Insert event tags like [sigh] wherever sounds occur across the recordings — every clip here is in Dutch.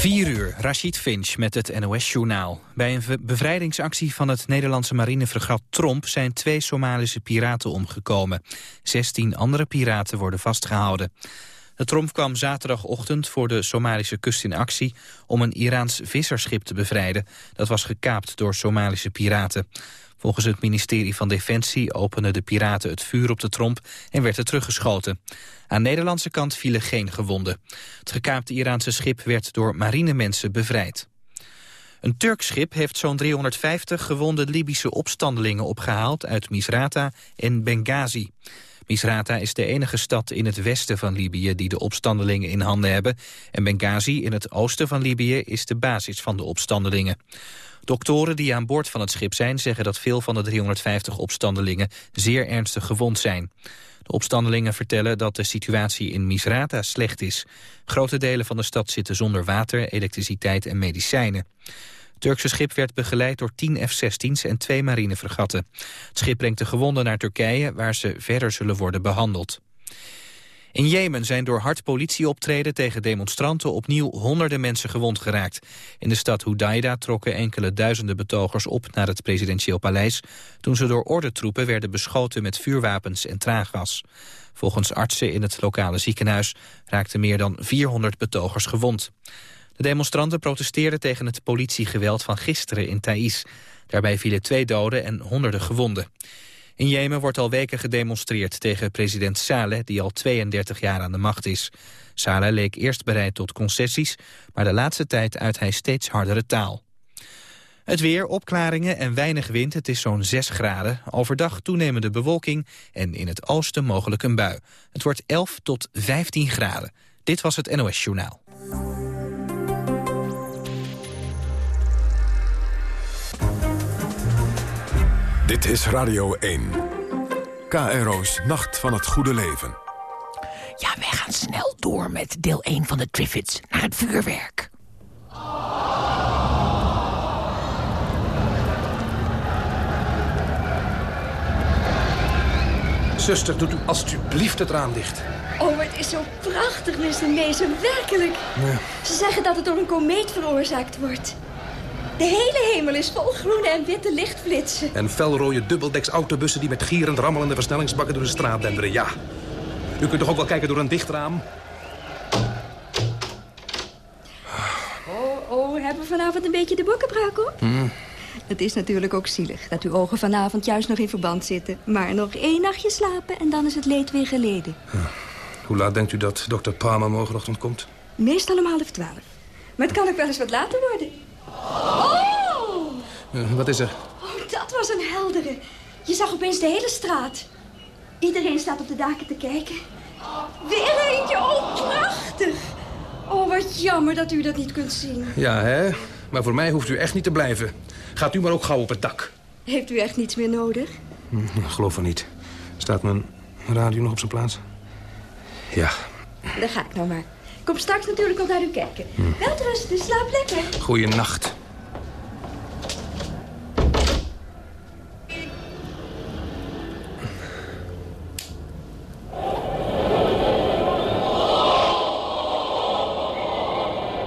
4 uur, Rashid Finch met het NOS-journaal. Bij een bevrijdingsactie van het Nederlandse marinefregat Tromp... zijn twee Somalische piraten omgekomen. 16 andere piraten worden vastgehouden. De Tromp kwam zaterdagochtend voor de Somalische kust in actie... om een Iraans visserschip te bevrijden. Dat was gekaapt door Somalische piraten. Volgens het ministerie van Defensie openden de piraten het vuur op de tromp en werd er teruggeschoten. Aan de Nederlandse kant vielen geen gewonden. Het gekaapte Iraanse schip werd door marinemensen bevrijd. Een Turks schip heeft zo'n 350 gewonde Libische opstandelingen opgehaald uit Misrata en Benghazi. Misrata is de enige stad in het westen van Libië die de opstandelingen in handen hebben. En Benghazi in het oosten van Libië is de basis van de opstandelingen. Doktoren die aan boord van het schip zijn zeggen dat veel van de 350 opstandelingen zeer ernstig gewond zijn. De opstandelingen vertellen dat de situatie in Misrata slecht is. Grote delen van de stad zitten zonder water, elektriciteit en medicijnen. Het Turkse schip werd begeleid door 10 F-16's en twee marinefregatten. Het schip brengt de gewonden naar Turkije, waar ze verder zullen worden behandeld. In Jemen zijn door hard politieoptreden tegen demonstranten opnieuw honderden mensen gewond geraakt. In de stad Hudaida trokken enkele duizenden betogers op naar het presidentieel paleis... toen ze door ordentroepen werden beschoten met vuurwapens en traangas. Volgens artsen in het lokale ziekenhuis raakten meer dan 400 betogers gewond. De demonstranten protesteerden tegen het politiegeweld van gisteren in Thais. Daarbij vielen twee doden en honderden gewonden. In Jemen wordt al weken gedemonstreerd tegen president Saleh... die al 32 jaar aan de macht is. Saleh leek eerst bereid tot concessies... maar de laatste tijd uit hij steeds hardere taal. Het weer, opklaringen en weinig wind. Het is zo'n 6 graden. Overdag toenemende bewolking en in het oosten mogelijk een bui. Het wordt 11 tot 15 graden. Dit was het NOS Journaal. Dit is Radio 1. KRO's Nacht van het Goede Leven. Ja, wij gaan snel door met deel 1 van de Triffids naar het vuurwerk. Zuster, doet u alstublieft het raam dicht. Oh, het is zo prachtig, Mr. Mason, werkelijk. Ja. Ze zeggen dat het door een komeet veroorzaakt wordt. De hele hemel is vol groene en witte lichtflitsen. En felrode dubbeldeks autobussen die met gierend rammelende versnellingsbakken door de straat denderen, ja. U kunt toch ook wel kijken door een dicht raam? Oh, oh, hebben we vanavond een beetje de bokkenbruik op? Het is natuurlijk ook zielig dat uw ogen vanavond juist nog in verband zitten. Maar nog één nachtje slapen en dan is het leed weer geleden. Hoe laat denkt u dat dokter Palmer morgenochtend komt? Meestal om half twaalf. Maar het kan ook wel eens wat later worden. Oh! Eh, wat is er? Oh, dat was een heldere. Je zag opeens de hele straat. Iedereen staat op de daken te kijken. Weer eentje, oh prachtig. Oh, wat jammer dat u dat niet kunt zien. Ja, hè? Maar voor mij hoeft u echt niet te blijven. Gaat u maar ook gauw op het dak. Heeft u echt niets meer nodig? Hm, geloof van niet. Staat mijn radio nog op zijn plaats? Ja. Dan ga ik nou maar. Ik kom straks natuurlijk al naar u kijken. Welterusten, slaap lekker. Goeienacht.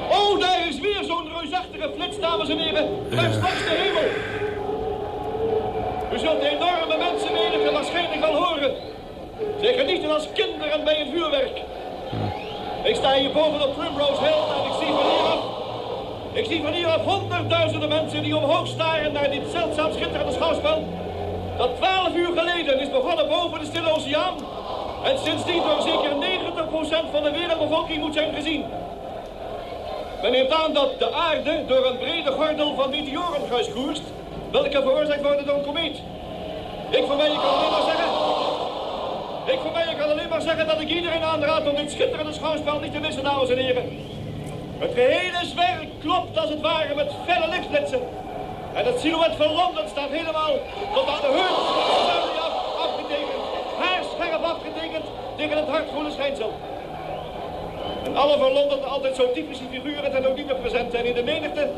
Oh, daar is weer zo'n reusachtige flits, dames en heren. Langs de hemel. U zult enorme mensenmenigte waarschijnlijk wel horen. Zij genieten als kinderen bij een vuurwerk. Ik sta hier boven op Primrose Hill en ik zie van hieraf... Ik zie van honderdduizenden mensen die omhoog staren naar dit zeldzaam schitterende schouwspel. Dat twaalf uur geleden is begonnen boven de Stille Oceaan. En sindsdien door zeker 90% van de wereldbevolking moet zijn gezien. Men neemt aan dat de aarde door een brede gordel van meteoren koerst, welke veroorzaakt worden door een komeet. Ik voor mij kan alleen maar zeggen... Ik voor mij kan alleen maar zeggen dat ik iedereen aanraad om dit schitterende schouwspel niet te missen, dames en heren. Het gehele zwerk klopt als het ware met felle lichtflitsen. En het silhouet van Londen staat helemaal tot aan de hut af, afgetekend. Haarscherp afgetekend tegen het hartgroene schijnsel. En alle van Londen altijd zo typische figuren ten ook niet meer present. En in de menigte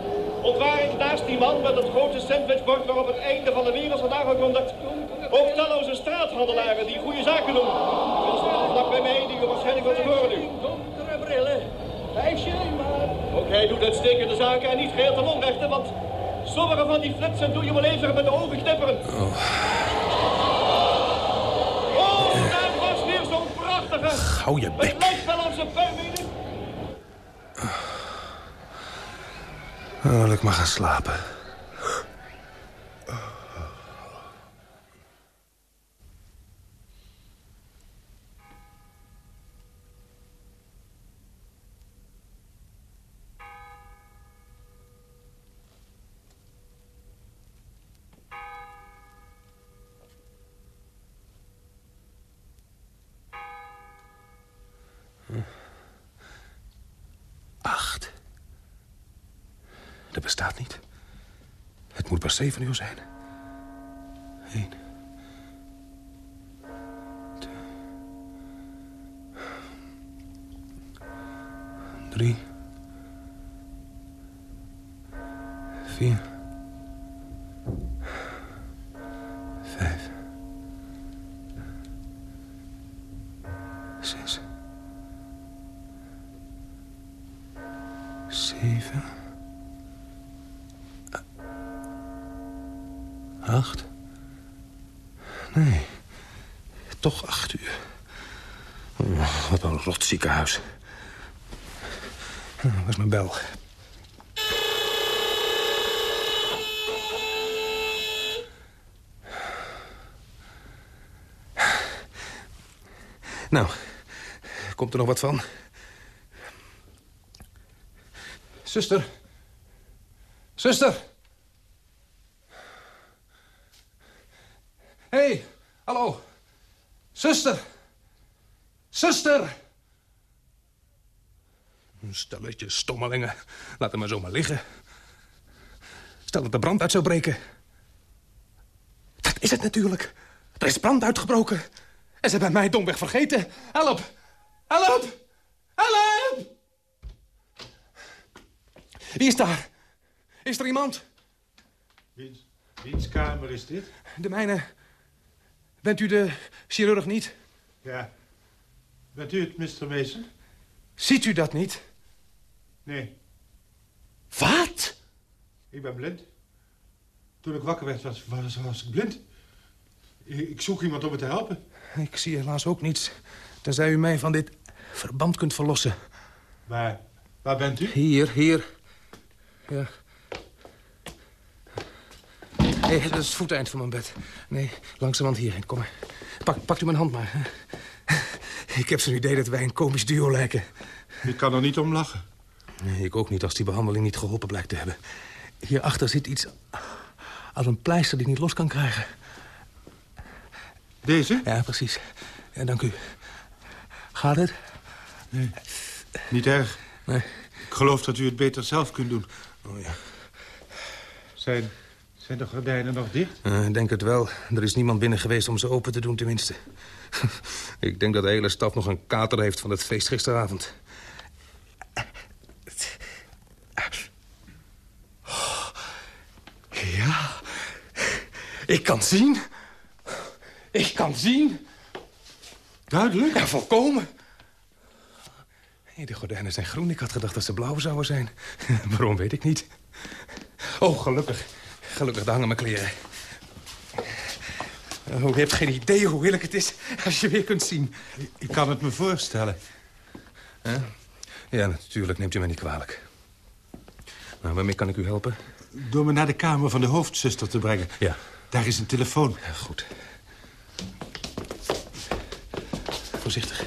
ontwaar ik naast die man met het grote sandwichbord waarop het einde van de wereld wordt aangekondigd. Ook talloze straathandelaren die goede zaken doen. Staan vlak bij mij die u waarschijnlijk wilt horen nu. Donkere brillen. Vijf shilling maar. Ook hij doet uitstekende zaken en niet geheel ten onrechte, want sommige van die flitsen doe je wel even met de ogen knipperen. Oh, oh daar was weer zo'n prachtige. Hou je bek. Het lijkt wel op zijn permine. Oh, wil ik maar gaan slapen. Acht. Dat bestaat niet. Het moet pas zeven uur zijn. Eén. Twee. Drie. Vier. Vijf. Zes. Zeven. Acht? Nee, toch acht uur. Oh, wat een rot ziekenhuis. Oh, Waar is mijn bel? Nou, komt er nog wat Zuster. Zuster. Hé, hey, hallo. Zuster. Zuster. Een stelletje stommelingen. Laat hem maar zomaar liggen. Stel dat de brand uit zou breken. Dat is het natuurlijk. Er is brand uitgebroken. En ze hebben mij domweg vergeten. Help! Help! Wie is daar? Is er iemand? Wiens, wiens kamer is dit? De mijne. Bent u de chirurg niet? Ja. Bent u het, Mr. Mason? Ziet u dat niet? Nee, Wat? ik ben blind. Toen ik wakker werd, was, was, was ik blind. Ik, ik zoek iemand om me te helpen. Ik zie helaas ook niets. Tenzij u mij van dit verband kunt verlossen. Maar waar bent u? Hier, hier. Ja. Nee, dat is het voeteind van mijn bed. Nee, langzamerhand hierheen. Kom maar. Pak, pakt u mijn hand maar. hè. Ik heb zo'n idee dat wij een komisch duo lijken. Ik kan er niet om lachen. Nee, ik ook niet als die behandeling niet geholpen blijkt te hebben. Hierachter zit iets als een pleister die ik niet los kan krijgen. Deze? Ja, precies. Ja, dank u. Gaat het? Niet erg. Nee. Ik geloof dat u het beter zelf kunt doen. Oh ja. Zijn, zijn de gordijnen nog dicht? Eh, Ik denk het wel. Er is niemand binnen geweest om ze open te doen, tenminste. [laughs] ik denk dat de hele stad nog een kater heeft van het feest gisteravond. Ja, ik kan zien. Ik kan zien. Duidelijk. Ja, volkomen. Nee, de gordijnen zijn groen. Ik had gedacht dat ze blauw zouden zijn. [laughs] Waarom, weet ik niet. Oh, gelukkig. Gelukkig, daar hangen mijn kleren. Oh, je hebt geen idee hoe heerlijk het is als je weer kunt zien. Ik kan het me voorstellen. Ja, natuurlijk. Neemt u mij niet kwalijk. Nou, waarmee kan ik u helpen? Door me naar de kamer van de hoofdzuster te brengen. Ja. Daar is een telefoon. Ja, goed. Voorzichtig.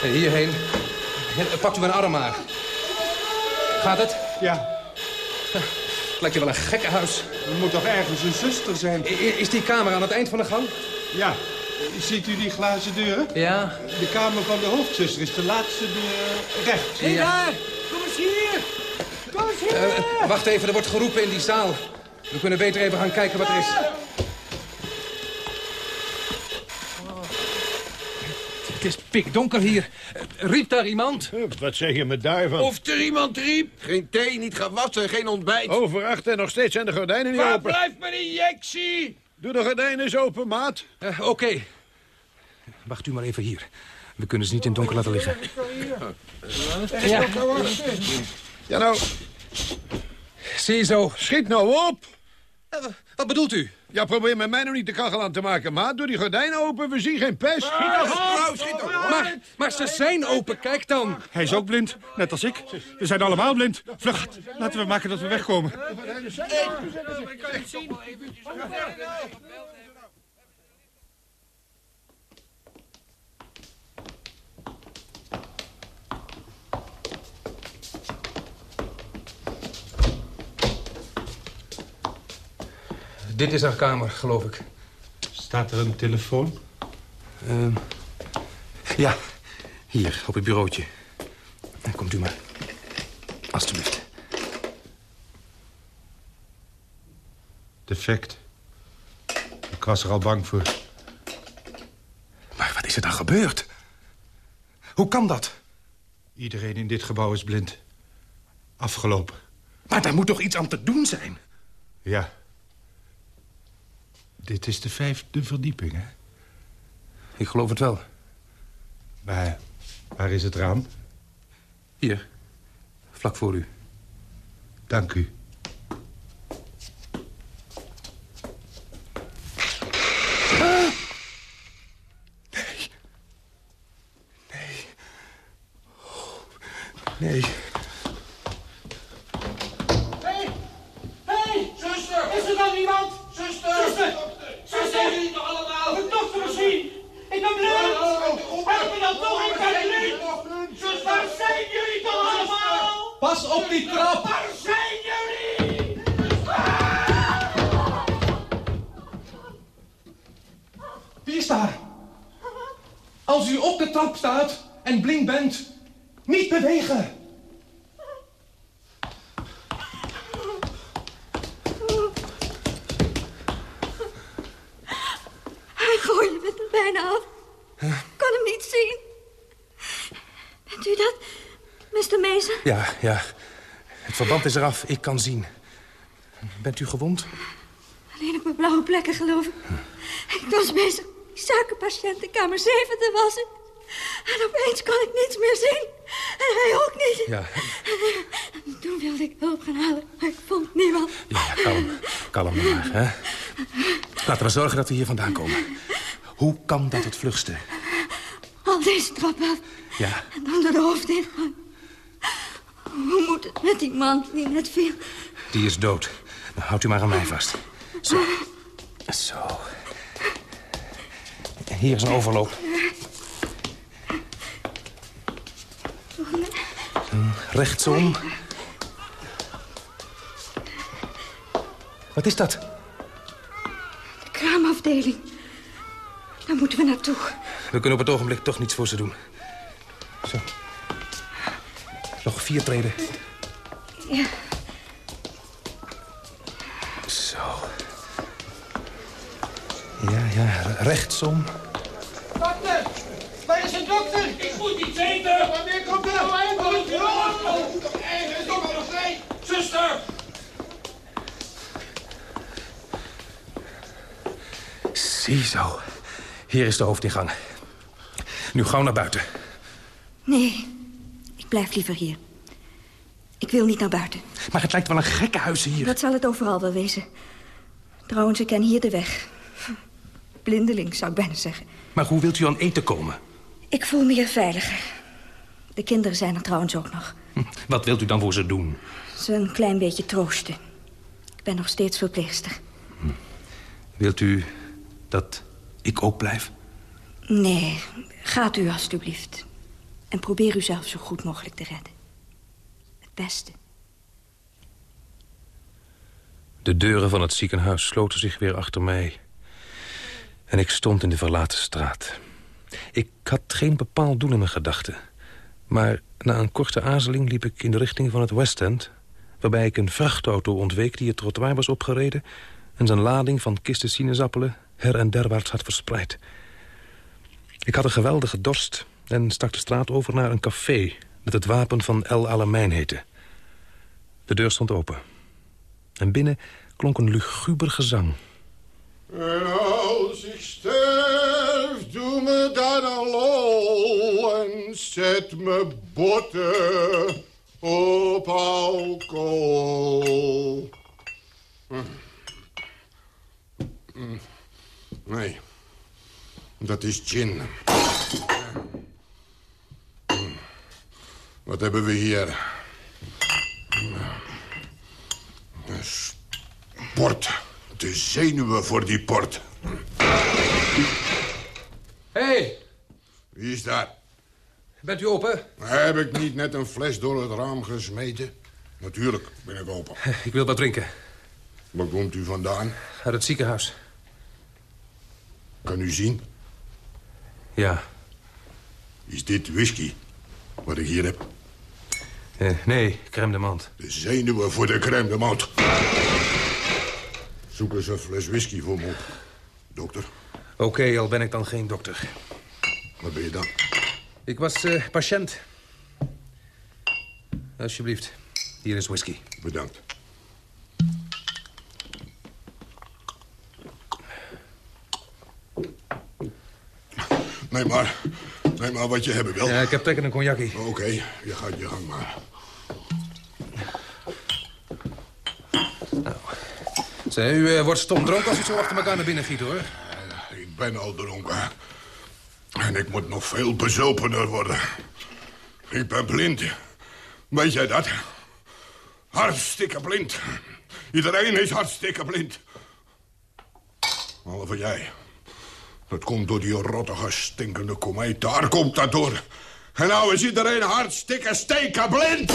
Hey, hierheen. Pakt u mijn arm maar. Gaat het? Ja, Lijkt je wel een gekkenhuis. er moet toch ergens een zuster zijn? I- Is die kamer aan het eind van de gang? Ja. Ziet u die glazen deuren? Ja. De kamer van de hoofdzuster is de laatste deur rechts. ja. Daar! Kom eens hier! Kom eens hier! Eh, wacht even, er wordt geroepen in die zaal. We kunnen beter even gaan kijken wat er is. Het is pikdonker hier. Eh, Riep daar iemand? Wat zeg je me daarvan? Of er iemand riep. Geen thee, niet gewassen, geen ontbijt. Over acht en nog steeds zijn de gordijnen niet Waar open. blijft mijn injectie? Doe de gordijnen eens open, maat. Eh, Oké. Wacht u maar even hier. We kunnen ze niet in het donker laten liggen. Ja. Ja, nou. Ziezo. Schiet nou op. Wat bedoelt u? Ja, probeer met mij nog niet de kachel aan te maken, maat. Doe die gordijnen open, we zien geen pest. Schiet nou op! Maar, maar ze zijn open, kijk dan. Hij is ook blind, net als ik. We zijn allemaal blind. Vlug, laten we maken dat we wegkomen. Dit is haar kamer, geloof ik. Staat er een telefoon? Ehm, ja, hier, op het bureautje. En komt u maar. Alsjeblieft. Defect. Ik was er al bang voor. Maar wat is er dan gebeurd? Hoe kan dat? Iedereen in dit gebouw is blind. Afgelopen. Maar daar moet toch iets aan te doen zijn? Ja. Dit is de vijfde verdieping, hè? Ik geloof het wel. Waar, waar is het raam? Hier, vlak voor u. Dank u. verband is eraf. Ik kan zien. Bent u gewond? Alleen op mijn blauwe plekken, geloof ik. Ik was bezig die suikerpatiënt in kamer 7 te wassen. En opeens kon ik niets meer zien. En hij ook niet. Ja. En toen wilde ik hulp gaan halen, maar ik vond niemand. Ja, kalm. Kalm maar, hè. Laten we zorgen dat we hier vandaan komen. Hoe kan dat het vlugste? Al deze trap af. Ja. En dan door de hoofdingang. Met die man die net viel? Die is dood. Nou, houdt u maar aan mij vast. Zo. Zo. Hier is een overloop. Rechtsom. Wat is dat? De kraamafdeling. Daar moeten we naartoe. We kunnen op het ogenblik toch niets voor ze doen. Zo. Nog vier treden. Ja. Zo. Ja, ja, rechtsom. Dokter! Waar is de dokter? Ik moet niet weten! Wanneer komt er nou eindelijk? Eigen dokter nog vrij! Zuster! Ziezo. Hier is de hoofdingang. Nu gauw naar buiten. Nee, ik blijf liever hier. Ik wil niet naar buiten. Maar het lijkt wel een gekke huis hier. Dat zal het overal wel wezen. Trouwens, ik ken hier de weg. Blindeling, zou ik bijna zeggen. Maar hoe wilt u aan eten komen? Ik voel me hier veiliger. De kinderen zijn er trouwens ook nog. Hm, Wat wilt u dan voor ze doen? Ze een klein beetje troosten. Ik ben nog steeds verpleegster. Wilt u dat ik ook blijf? Nee, gaat u alstublieft. En probeer u zelf zo goed mogelijk te redden. De deuren van het ziekenhuis sloten zich weer achter mij. En ik stond in de verlaten straat. Ik had geen bepaald doel in mijn gedachten. Maar na een korte aarzeling liep ik in de richting van het West End... waarbij ik een vrachtauto ontweek die het trottoir was opgereden... en zijn lading van kisten sinaasappelen her en derwaarts had verspreid. Ik had een geweldige dorst en stak de straat over naar een café... dat het Wapen van El Alamein heette. De deur stond open. En binnen klonk een luguber gezang. En als ik sterf, doe me dan zet me botten op alcohol. Nee, dat is gin. Wat hebben we hier? Sport. De zenuwen voor die port. Hé, hey, Wie is daar? bent u open? Heb ik niet net een fles door het raam gesmeten? Natuurlijk ben ik open. [laughs] Ik wil wat drinken. Waar komt u vandaan? Uit het ziekenhuis. Kan u zien? Ja. Is dit whisky? Wat ik hier heb? Eh, nee, crème de mand. De zenuwen voor de crème de mand. Zoek eens een fles whisky voor me op. Dokter, Oké, al ben ik dan geen dokter. wat ben je dan? Ik was eh, patiënt. Alsjeblieft, hier is whisky. Bedankt. Nee, maar, nee, maar wat je hebben wil. Ja, ik heb trek in een cognackie. Oké, je gaat je gang maar. Zeg, u eh, wordt stom dronken als u zo achter elkaar naar binnen giet, hoor. Ik ben al dronken. En ik moet nog veel bezopener worden. Ik ben blind. Weet jij dat? Hartstikke blind. Iedereen is hartstikke blind. Behalve jij. Dat komt door die rottige, stinkende komeet. Daar komt dat door. En nou is iedereen hartstikke stekenblind.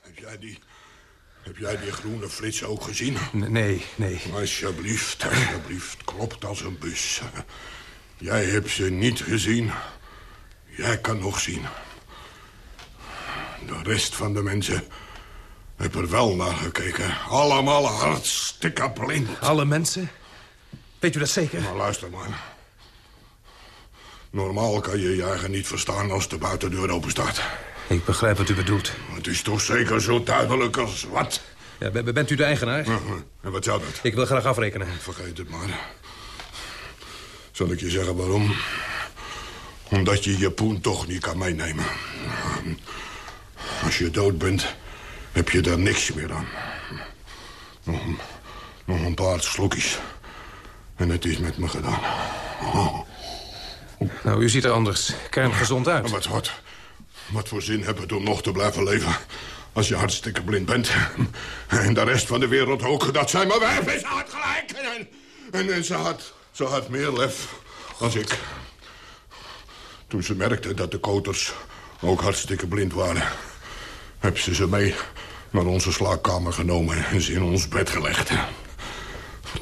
Heb jij die... Heb jij die groene flits ook gezien? Nee, nee. Alsjeblieft, alsjeblieft. Klopt als een bus. Jij hebt ze niet gezien. Jij kan nog zien. De rest van de mensen heb er wel naar gekeken. Allemaal hartstikke blind. Alle mensen? Weet u dat zeker? Nou, luister maar. Normaal kan je je eigen niet verstaan als de buitendeur open staat. Ik begrijp wat u bedoelt. Het is toch zeker zo duidelijk als wat? Ja, bent u de eigenaar? En wat zou dat? Ik wil graag afrekenen. Vergeet het maar. Zal ik je zeggen waarom? Omdat je je poen toch niet kan meenemen. Als je dood bent, heb je daar niks meer aan. Nog een, nog een paar slokjes. En het is met me gedaan. Nou, u ziet er anders kerngezond uit. Wat, wat, wat voor zin heb het om nog te blijven leven... als je hartstikke blind bent? En de rest van de wereld ook. Dat zijn maar wijven. Ze had gelijk. En, en, en ze, had, ze had meer lef als ik. Toen ze merkte dat de koters ook hartstikke blind waren... heb ze ze mee naar onze slaapkamer genomen... en ze in ons bed gelegd.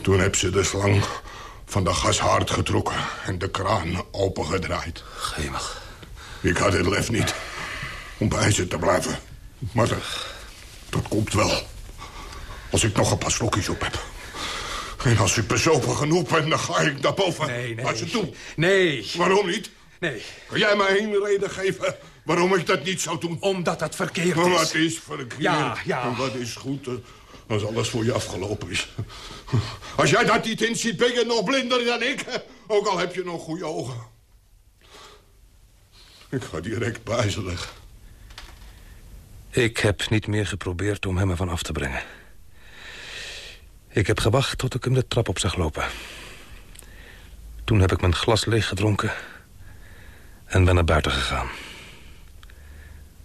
Toen heb ze de slang van de gashaard getrokken... en de kraan opengedraaid. Gemel. Ik had het lef niet om bij ze te blijven. Maar dat, dat komt wel. Als ik nog een paar slokjes op heb. En als ik bezopen genoeg ben, dan ga ik naar boven. Nee, nee. Als je toe. Nee. Waarom niet? Nee. Kan jij mij een reden geven waarom ik dat niet zou doen? Omdat dat verkeerd Maar is. wat is verkeerd? Ja, ja. En wat is goed eh, als alles voor je afgelopen is? [laughs] Als jij dat niet inziet, ben je nog blinder dan ik. Ook al heb je nog goede ogen. Ik ga direct bijzelig. Ik heb niet meer geprobeerd om hem ervan af te brengen. Ik heb gewacht tot ik hem de trap op zag lopen. Toen heb ik mijn glas leeg gedronken en ben naar buiten gegaan.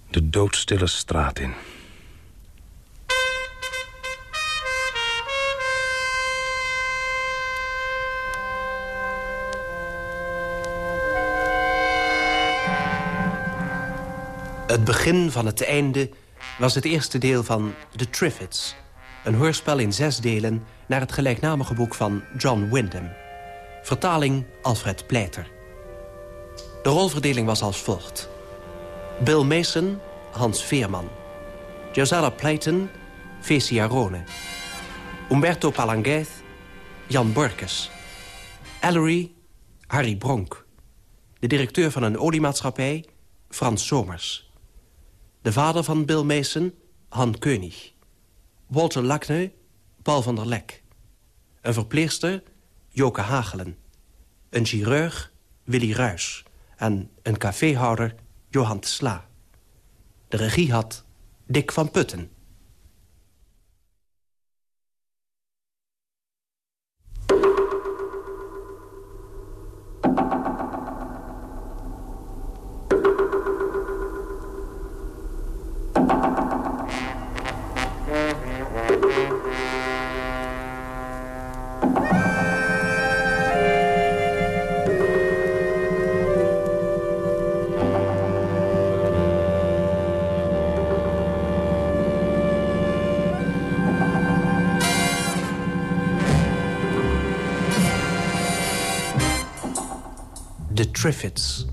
De doodstille straat in. Het begin van het einde was het eerste deel van The Triffids. Een hoorspel in zes delen naar het gelijknamige boek van John Wyndham. Vertaling Alfred Pleiter. De rolverdeling was als volgt. Bill Mason, Hans Veerman. Josella Playton, Fesi Arone. Umberto Palanguez, Jan Borkes. Ellery, Harry Bronk. De directeur van een oliemaatschappij, Frans Somers. De vader van Bill Mason, Han Keunig. Walter Lakne, Paul van der Lek. Een verpleegster, Joke Hagelen. Een chirurg, Willy Ruys. en een caféhouder Johan Sla. De regie had Dick van Putten. Triffids.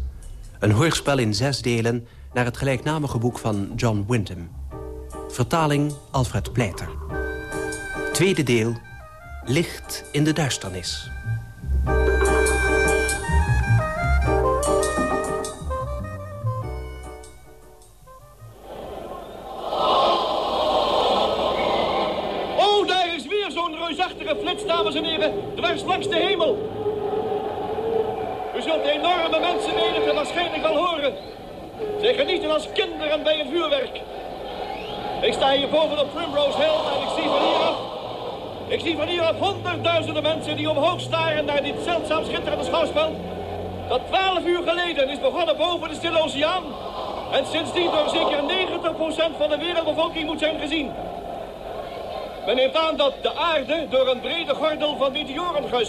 Een hoorspel in zes delen naar het gelijknamige boek van John Wyndham. Vertaling Alfred Pleiter. Tweede deel, Licht in de duisternis.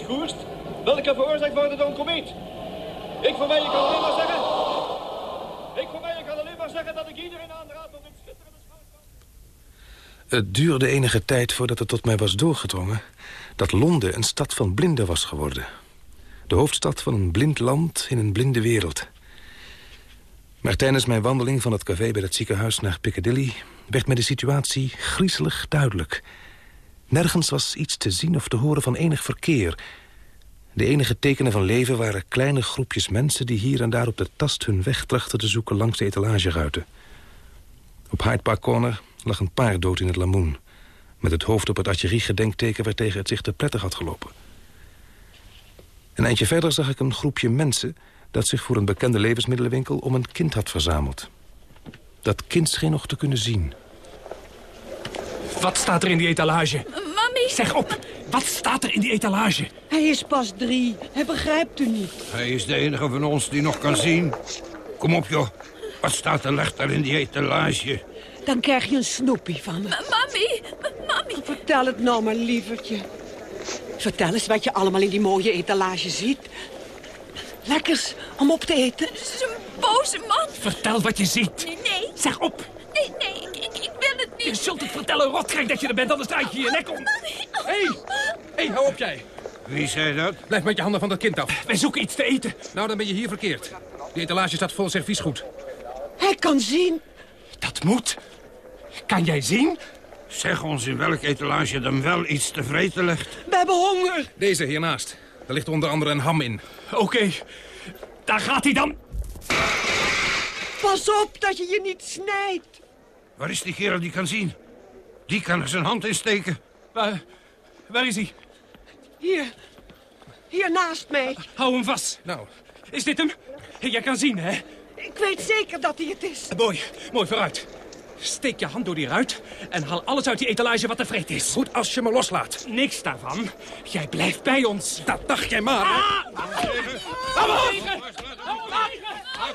Koerst... welke veroorzaakt worden door een komeet. Ik voor mij kan alleen maar zeggen... Ik voor mij kan alleen maar zeggen dat ik iedereen aanraad om dit schitterende schouwspel... Het duurde enige tijd voordat het tot mij was doorgedrongen... dat Londen een stad van blinden was geworden. De hoofdstad van een blind land in een blinde wereld. Maar tijdens mijn wandeling van het café bij het ziekenhuis naar Piccadilly... werd mij de situatie griezelig duidelijk. Nergens was iets te zien of te horen van enig verkeer. De enige tekenen van leven waren kleine groepjes mensen... die hier en daar op de tast hun weg trachten te zoeken langs de etalageruiten. Op Hyde Park Corner lag een paard dood in het lamoen... met het hoofd op het artilleriegedenkteken waartegen het zich te prettig had gelopen. Een eindje verder zag ik een groepje mensen... dat zich voor een bekende levensmiddelenwinkel om een kind had verzameld. Dat kind scheen nog te kunnen zien. Wat staat er in die etalage? Zeg op, wat staat er in die etalage? Hij is pas drie. Hij begrijpt u niet. Hij is de enige van ons die nog kan zien. Kom op, joh. Wat staat er leg daar in die etalage? Dan krijg je een snoepie van me. Mami! Mami! Vertel het nou maar, lievertje. Vertel eens wat je allemaal in die mooie etalage ziet. Lekkers om op te eten. Het is een boze man. Vertel wat je ziet. Nee, nee. Zeg op. Nee, nee, ik, ik, ik wil het niet. Je zult het vertellen, rotkrijg dat je er bent, anders draai je je nek om. Hé, hey, hou op jij. Wie zei dat? Blijf met je handen van dat kind af. Wij zoeken iets te eten. Nou, dan ben je hier verkeerd. De etalage staat vol serviesgoed. Hij kan zien. Dat moet. Kan jij zien? Zeg ons in welke etalage dan wel iets te vreten ligt. We hebben honger. Deze hiernaast. Daar ligt onder andere een ham in. Oké, daar gaat hij dan. Pas op dat je je niet snijdt. Waar is die kerel die kan zien? Die kan er zijn hand in steken. Waar, waar is hij? Hier. Hier naast mij. Hou hem vast. Nou, Is dit hem? Jij kan zien, hè? Ik weet zeker dat hij het is. Mooi, mooi vooruit. Steek je hand door die ruit en haal alles uit die etalage wat te vreet is. goed als je me loslaat. Niks daarvan. Jij blijft bij ons. Dat dacht jij maar. hè? Hou hem tegen! Hou hem tegen! Hou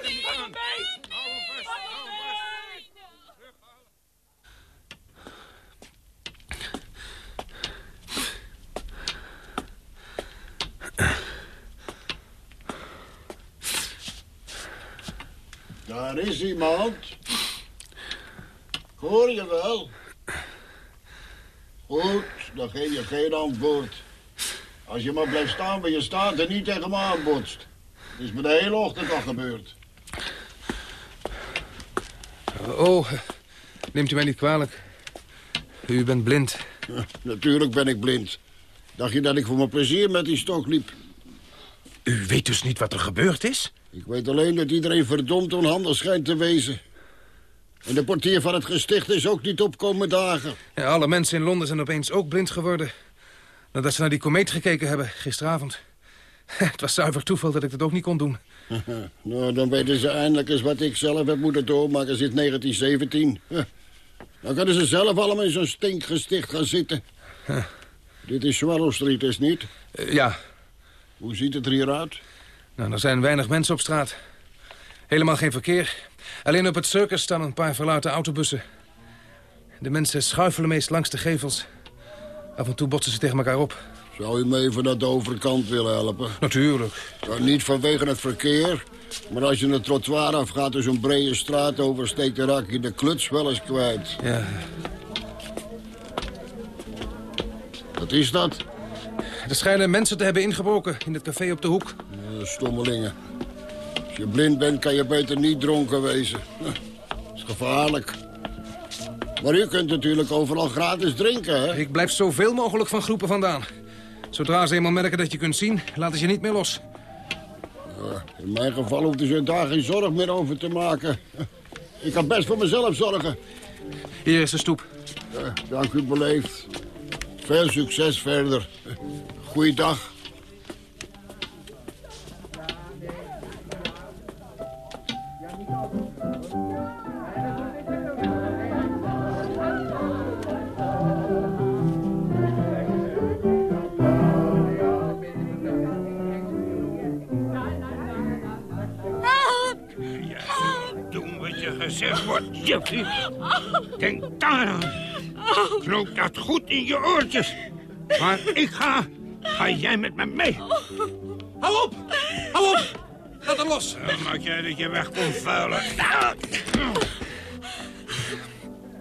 Daar is iemand. Hoor je wel? Goed, dan geef je geen antwoord. Als je maar blijft staan waar je staat en niet tegen me aanbotst. Het is me de hele ochtend al gebeurd. Oh, neemt u mij niet kwalijk. U bent blind. [laughs] Natuurlijk ben ik blind. Dacht je dat ik voor mijn plezier met die stok liep? U weet dus niet wat er gebeurd is? Ik weet alleen dat iedereen verdomd onhandig schijnt te wezen. En de portier van het gesticht is ook niet opkomen dagen. Ja, alle mensen in Londen zijn opeens ook blind geworden. Nadat ze naar die komeet gekeken hebben, gisteravond. [laughs] Het was zuiver toeval dat ik dat ook niet kon doen. [laughs] nou, dan weten ze eindelijk eens wat ik zelf heb moeten doormaken sinds 1917. Huh. [laughs] Dan kunnen ze zelf allemaal in zo'n stinkgesticht gaan zitten. Dit is Swallow Street, is niet? Eh, ja. Hoe ziet het er hier uit? Nou, er zijn weinig mensen op straat. Helemaal geen verkeer. Alleen op het circus staan een paar verlaten autobussen. De mensen schuifelen meest langs de gevels. Af en toe botsen ze tegen elkaar op. Zou u me even naar de overkant willen helpen? Natuurlijk. Nou, niet vanwege het verkeer. Maar als je het trottoir afgaat en zo'n brede straat oversteekt... dan raak je de kluts wel eens kwijt. Ja. Wat is dat? Er schijnen mensen te hebben ingebroken in het café op de hoek. Uh, stommelingen. Als je blind bent, kan je beter niet dronken wezen. [laughs] Dat is gevaarlijk. Maar u kunt natuurlijk overal gratis drinken, hè? Ik blijf zoveel mogelijk van groepen vandaan. Zodra ze eenmaal merken dat je kunt zien, laten ze je niet meer los. In mijn geval hoeft u zich daar geen zorg meer over te maken. [laughs] Ik kan best voor mezelf zorgen. Hier is de stoep. Ja, dank u beleefd. Veel succes verder. Goeiedag. gezegd wordt, Jeffy. Denk daar aan. Knoop dat goed in je oortjes. Waar ik ga, ga jij met me mee. Hou op! Hou op! Laat hem los. Dan maak jij dat je weg komt vuilen.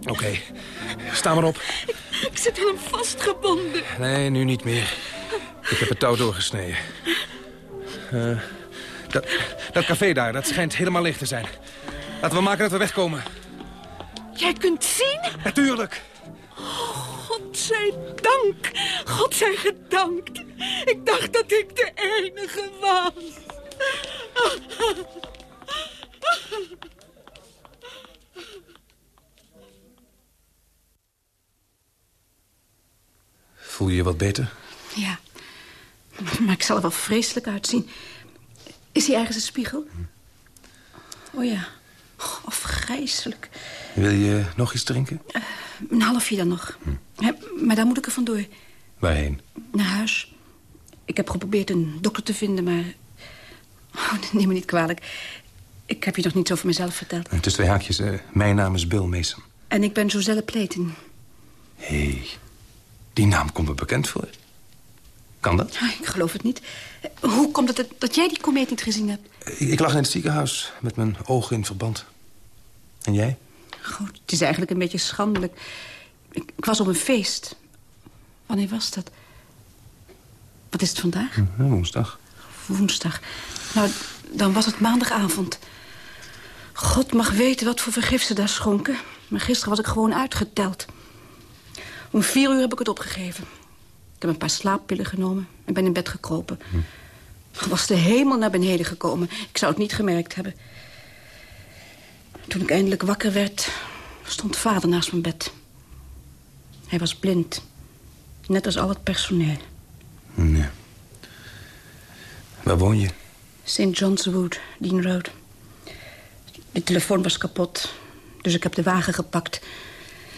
Oké, okay. sta maar op. Ik zit hem vastgebonden. Nee, nu niet meer. Ik heb het touw doorgesneden. Uh, dat, dat café daar, dat schijnt helemaal leeg te zijn. Laten we maken dat we wegkomen. Jij kunt zien? Natuurlijk. Zij dank. God zij gedankt. Ik dacht dat ik de enige was. Voel je je wat beter? Ja. Maar ik zal er wel vreselijk uitzien. Is hier ergens een spiegel? Oh ja. Oh, afgrijselijk. Wil je nog iets drinken? Uh, een halfje dan nog. Hm. Maar daar moet ik er vandoor. Waarheen? Naar huis. Ik heb geprobeerd een dokter te vinden, maar... Oh, [laughs] neem me niet kwalijk. Ik heb je nog niet over mezelf verteld. Is twee haakjes. Uh, mijn naam is Bill Mason. En ik ben Joselle Playton. Hé, hey, die naam komt me bekend voor. Kan dat? Ah, ik geloof het niet. Hoe komt het dat jij die komeet niet gezien hebt? Ik lag in het ziekenhuis met mijn ogen in verband. En jij? Goed, het is eigenlijk een beetje schandelijk. Ik, ik, was op een feest. Wanneer was dat? Wat is het vandaag? Ja, woensdag. Woensdag. Nou, dan was het maandagavond. God mag weten wat voor vergif ze daar schonken. Maar gisteren was ik gewoon uitgeteld. Om vier uur heb ik het opgegeven. Ik heb een paar slaappillen genomen en ben in bed gekropen. Hm. Was de hemel naar beneden gekomen. Ik zou het niet gemerkt hebben. Toen ik eindelijk wakker werd, stond vader naast mijn bed. Hij was blind. Net als al het personeel. Nee. Waar woon je? St. John's Wood, Dean Road. De telefoon was kapot, dus ik heb de wagen gepakt...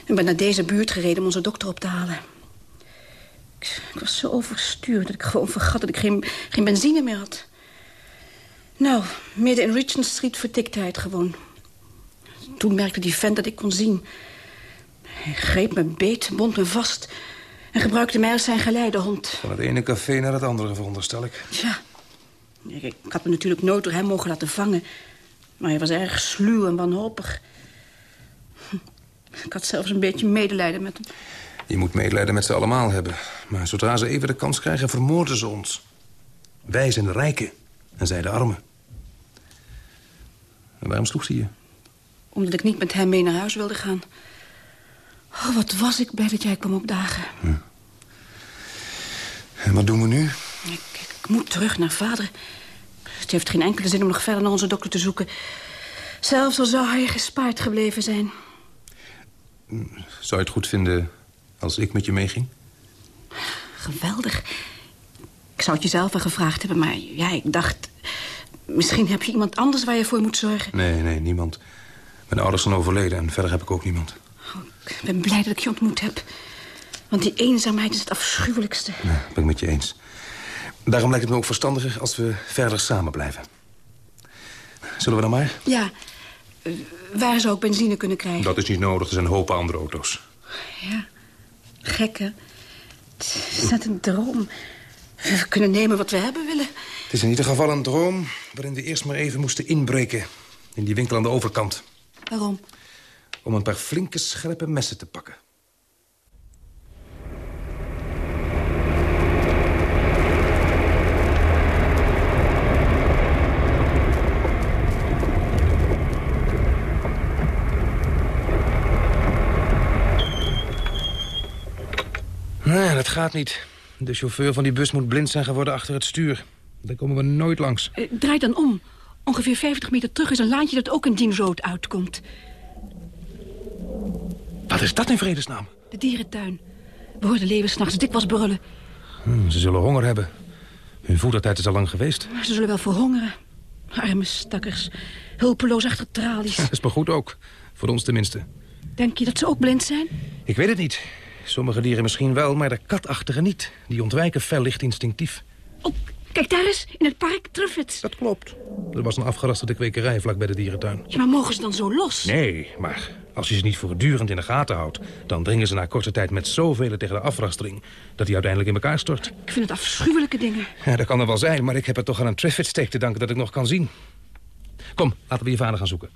en ben naar deze buurt gereden om onze dokter op te halen. Ik, ik was zo overstuurd dat ik gewoon vergat dat ik geen, geen benzine meer had. Nou, midden in Regent Street vertikte hij het gewoon. Toen merkte die vent dat ik kon zien. Hij greep me beet, bond me vast... en gebruikte mij als zijn geleidehond. Van het ene café naar het andere, veronderstel ik. Ja. Ik, ik had me natuurlijk nooit door hem mogen laten vangen. Maar hij was erg sluw en wanhopig. Ik had zelfs een beetje medelijden met hem. Je moet medelijden met ze allemaal hebben. Maar zodra ze even de kans krijgen, vermoorden ze ons. Wij zijn de rijken en zij de armen. En waarom sloeg ze je? Omdat ik niet met hem mee naar huis wilde gaan. Oh, wat was ik blij dat jij kwam opdagen. Ja. En wat doen we nu? Ik, ik, moet terug naar vader. Het heeft geen enkele zin om nog verder naar onze dokter te zoeken. Zelfs al zou hij gespaard gebleven zijn. Zou je het goed vinden als ik met je meeging? Geweldig. Ik zou het jezelf wel gevraagd hebben, maar ja, ik dacht... Misschien heb je iemand anders waar je voor moet zorgen. Nee, nee, niemand. Mijn ouders zijn overleden en verder heb ik ook niemand. Ik ben blij dat ik je ontmoet heb. Want die eenzaamheid is het afschuwelijkste. Nee, ben ik met je eens. Daarom lijkt het me ook verstandiger als we verder samen blijven. Zullen we dan maar? Ja, waar zou ik benzine kunnen krijgen? Dat is niet nodig, er zijn hopen andere auto's. Ja, gekke. Het is net een droom. We kunnen nemen wat we hebben willen. Het is in ieder geval een droom waarin we eerst maar even moesten inbreken. In die winkel aan de overkant. Waarom? Om een paar flinke, scherpe messen te pakken. Nee, dat gaat niet. De chauffeur van die bus moet blind zijn geworden achter het stuur. Daar komen we nooit langs. Eh, draai dan om. Ongeveer 50 meter terug is een laantje dat ook in Dien Road uitkomt. Wat is dat in vredesnaam? De dierentuin. We hoorden leeuwen s'nachts dikwijls brullen. Hm, ze zullen honger hebben. Hun voedertijd is al lang geweest. Maar ze zullen wel verhongeren. Arme stakkers. Hulpeloos achter tralies. [laughs] Dat is maar goed ook. Voor ons tenminste. Denk je dat ze ook blind zijn? Ik weet het niet. Sommige dieren misschien wel, maar de katachtigen niet. Die ontwijken fel licht instinctief. Oh, kijk daar eens, in het park Truffets. Dat klopt. Er was een afgerasterde kwekerij vlak bij de dierentuin. Ja, maar mogen ze dan zo los? Nee, maar als je ze niet voortdurend in de gaten houdt... dan dringen ze na korte tijd met zoveel tegen de afrastering... dat die uiteindelijk in elkaar stort. Ik vind het afschuwelijke dingen. Ja, dat kan er wel zijn, maar ik heb het toch aan een Triffitt-steek te danken dat ik nog kan zien. Kom, laten we je vader gaan zoeken.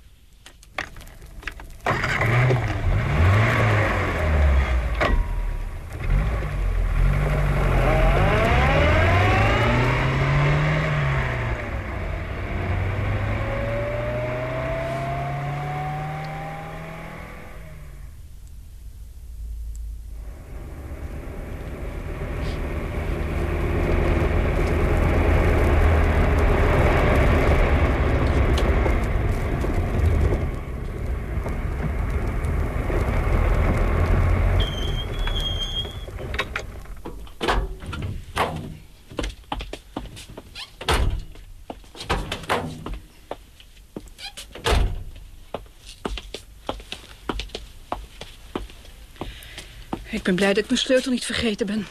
Ik ben blij dat ik mijn sleutel niet vergeten ben.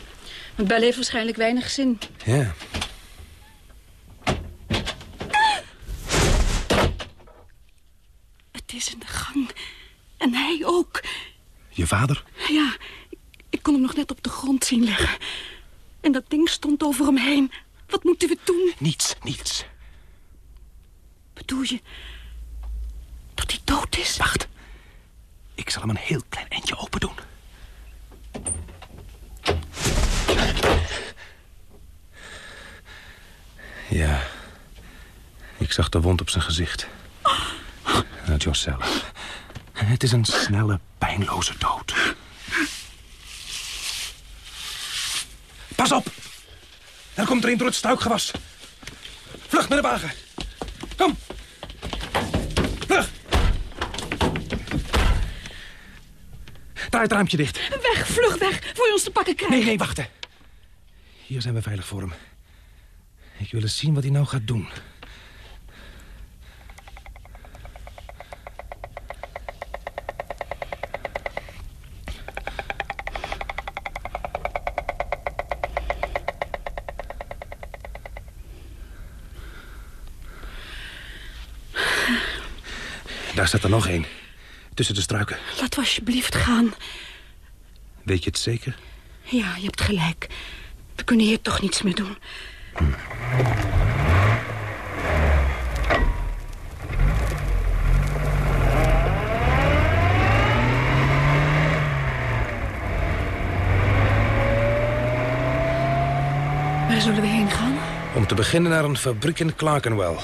Want Bel heeft waarschijnlijk weinig zin. Ja. Het is in de gang. En hij ook. Je vader? Ja, ik kon hem nog net op de grond zien liggen. En dat ding stond over hem heen. Wat moeten we doen? Niets, niets. Bedoel je dat hij dood is? Wacht. Ik zal hem een heel klein eindje open doen. Ja. Ik zag de wond op zijn gezicht. Nou, zelf. Het is een snelle, pijnloze dood. Pas op! Er komt er een door het struikgewas. Vlucht naar de wagen. Kom. Vlug. Draai het raampje dicht. Weg, vlug weg, voor je ons te pakken krijgt. Nee, nee, wachten. Hier zijn we veilig voor hem. Ik wil eens zien wat hij nou gaat doen. Daar staat er nog één. Tussen de struiken. Laat we alsjeblieft gaan. Weet je het zeker? Ja, je hebt gelijk. We kunnen hier toch niets meer doen. Waar zullen we heen gaan? Om te beginnen naar een fabriek in Clerkenwell.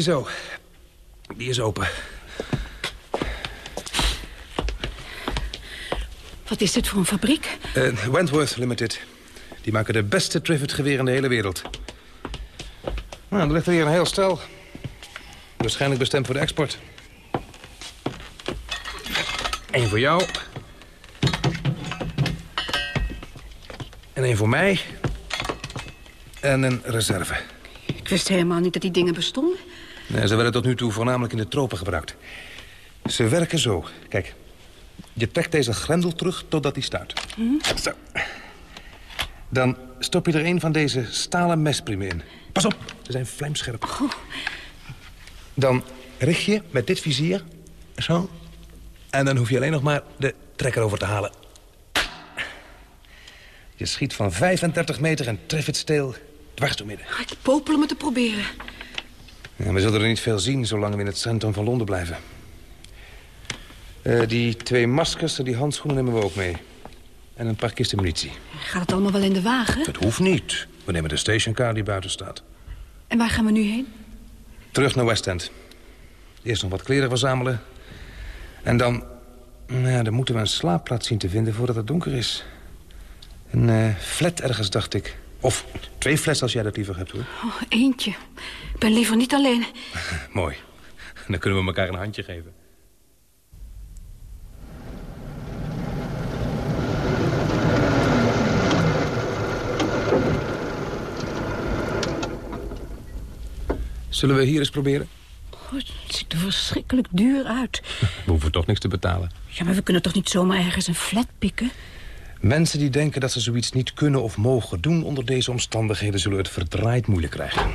Ziezo. Die is open. Wat is dit voor een fabriek? Uh, Wentworth Limited. Die maken de beste Trivet-geweer in de hele wereld. Nou, er ligt er hier een heel stel. Waarschijnlijk bestemd voor de export. Eén voor jou. En één voor mij. En een reserve. Ik wist helemaal niet dat die dingen bestonden. Nee, ze werden tot nu toe voornamelijk in de tropen gebruikt. Ze werken zo. Kijk, je trekt deze grendel terug totdat hij stuit. Zo. Dan stop je er een van deze stalen mespriemen in. Pas op, ze zijn vlijmscherp. Dan richt je met dit vizier, zo. En dan hoef je alleen nog maar de trekker over te halen. Je schiet van 35 meter en treft het steel dwars door midden. Ik popel om het te proberen. Ja, we zullen er niet veel zien zolang we in het centrum van Londen blijven. Eh, die twee maskers en die handschoenen nemen we ook mee. En een paar kisten munitie. Gaat het allemaal wel in de wagen? Het hoeft niet. We nemen de stationcar die buiten staat. En waar gaan we nu heen? Terug naar West End. Eerst nog wat kleren verzamelen. En dan... Nou ja, dan moeten we een slaapplaats zien te vinden voordat het donker is. Een eh, flat ergens, dacht ik. Of twee flats als jij dat liever hebt, hoor. Oh, eentje. Ik ben liever niet alleen. [laughs] Mooi. Dan kunnen we elkaar een handje geven. Zullen we hier eens proberen? Oh, het ziet er verschrikkelijk duur uit. [laughs] We hoeven toch niks te betalen. Ja, maar we kunnen toch niet zomaar ergens een flat pikken? Mensen die denken dat ze zoiets niet kunnen of mogen doen... onder deze omstandigheden zullen het verdraaid moeilijk krijgen.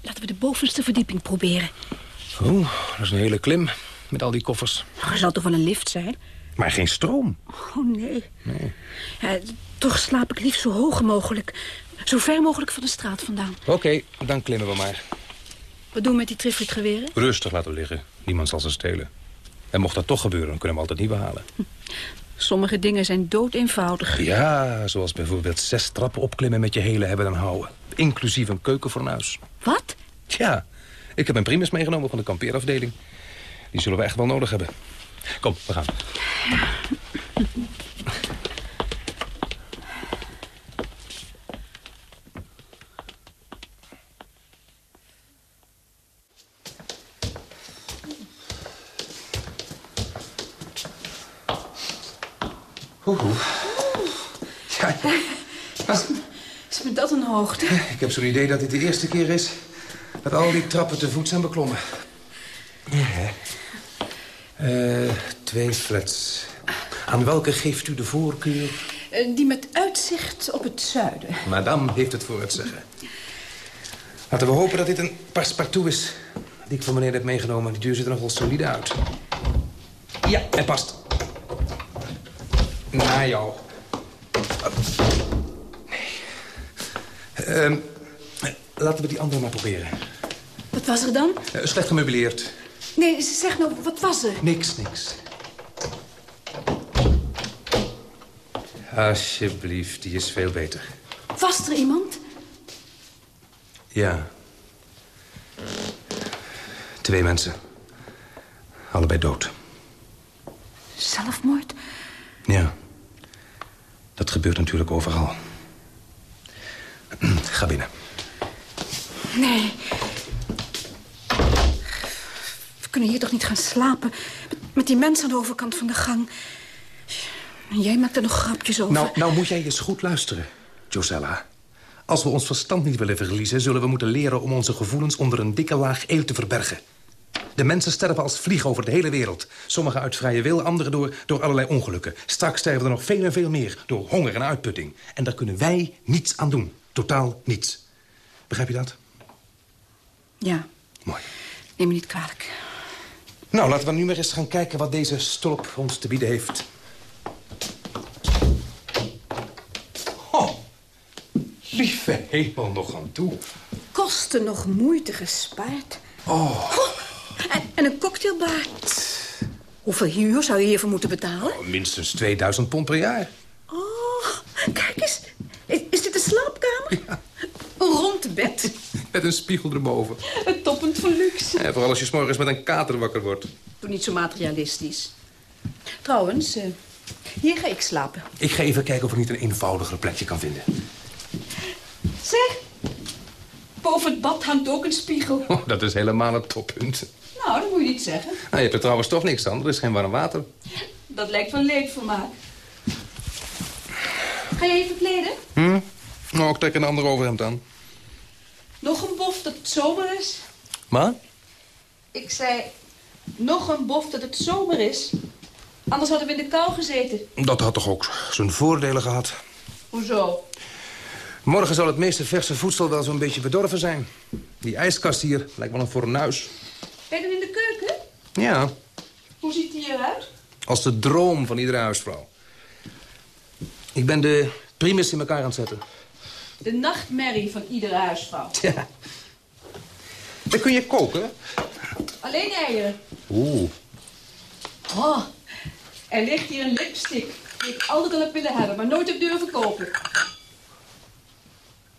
Laten we de bovenste verdieping proberen. Oeh, dat is een hele klim met al die koffers. Er zal toch wel een lift zijn? Maar geen stroom. Oh, nee. Nee. Ja, toch slaap ik liefst zo hoog mogelijk. Zo ver mogelijk van de straat vandaan. Oké, dan klimmen we maar. Wat doen we met die triffelgeweren? Rustig laten liggen. Niemand zal ze stelen. En mocht dat toch gebeuren, dan kunnen we altijd niet behalen. Sommige dingen zijn dood eenvoudig. Ja, zoals bijvoorbeeld zes trappen opklimmen met je hele hebben en houden. Inclusief een keukenfornuis. Wat? Ja, ik heb een primus meegenomen van de kampeerafdeling. Die zullen we echt wel nodig hebben. Kom, we gaan. Ja, Is me dat een hoogte? [laughs] ik heb zo'n idee dat dit de eerste keer is... dat al die trappen te voet zijn beklommen. Ja, hè. Eh, twee flats. Aan welke geeft u de voorkeur? Eh, Die met uitzicht op het zuiden. Madame heeft het voor het zeggen. Laten we hopen dat dit een passepartout is... die ik van meneer heb meegenomen. Die deur ziet er nog wel solide uit. Ja, hij past. Naar jou. Ehm, laten we die andere maar proberen. Wat was er dan? Eh, slecht gemeubileerd. Nee, zeg nou, wat was er? Niks, niks. Alsjeblieft, die is veel beter. Was er iemand? Ja. Twee mensen. Allebei dood. Zelfmoord? Ja. Dat gebeurt natuurlijk overal. Ga binnen. Nee. We kunnen hier toch niet gaan slapen? Met, die mensen aan de overkant van de gang. En jij maakt er nog grapjes over. Nou, nou moet jij eens goed luisteren, Josella. Als we ons verstand niet willen verliezen... zullen we moeten leren om onze gevoelens onder een dikke laag eel te verbergen. De mensen sterven als vliegen over de hele wereld. Sommigen uit vrije wil, anderen door, door allerlei ongelukken. Straks sterven er nog veel en veel meer door honger en uitputting. En daar kunnen wij niets aan doen. Totaal niets. Begrijp je dat? Ja. Mooi. Neem me niet kwalijk. Nou, laten we nu maar eens gaan kijken wat deze stulp ons te bieden heeft. Oh, lieve hemel nog aan toe. Kosten nog moeite gespaard. Oh. En, en een cocktailbar. Hoeveel huur zou je hiervoor moeten betalen? Minstens 2000 pond per jaar. Oh, kijk eens. Is, is dit een slaapkamer? Een rond bed. [laughs] Met een spiegel erboven. Het toppunt van luxe. Ja, vooral als je 's morgens met een kater wakker wordt. Doe niet zo materialistisch. Trouwens, eh, hier ga ik slapen. Ik ga even kijken of ik niet een eenvoudiger plekje kan vinden. Zeg, boven het bad hangt ook een spiegel. Oh, dat is helemaal het toppunt. Nou, dat moet je niet zeggen. Nou, je hebt er trouwens toch niks aan. Er is geen warm water. Dat lijkt wel leedvermaak. Ga je even kleden? Hm? Nou, ik trek een ander overhemd aan. Nog een bof dat het zomer is? Maar? Ik zei, nog een bof dat het zomer is. Anders hadden we in de kou gezeten. Dat had toch ook zijn voordelen gehad. Hoezo? Morgen zal het meeste verse voedsel wel zo'n beetje bedorven zijn. Die ijskast hier lijkt wel een fornuis. Ben je dan in de keuken? Ja, Hoe ziet die eruit? als de droom van iedere huisvrouw. Ik ben de primus in elkaar aan het zetten. De nachtmerrie van iedere huisvrouw. Ja. Dan kun je koken. Alleen eieren. Oeh. Oh, er ligt hier een lipstick die ik altijd al heb willen hebben, maar nooit heb durven kopen.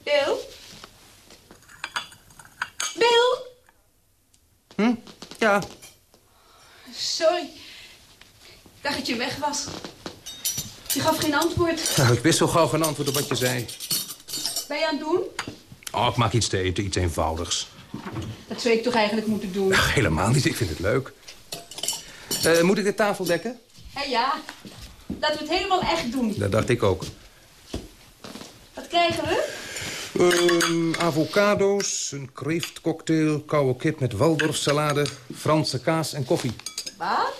Bill? Bill? Hm? Ja. Sorry. Ik dacht dat je weg was. Je gaf geen antwoord. Nou, ik wist zo gauw geen antwoord op wat je zei. Ben je aan het doen? Oh, ik maak iets te eten, iets eenvoudigs. Dat zou ik toch eigenlijk moeten doen. Ach, helemaal niet, ik vind het leuk. Eh, moet ik de tafel dekken? Hé ja, laten we het helemaal echt doen. Dat dacht ik ook. Wat krijgen we? Ehm, avocado's, een kreeftcocktail, koude kip met waldorfsalade... Franse kaas en koffie. Wat?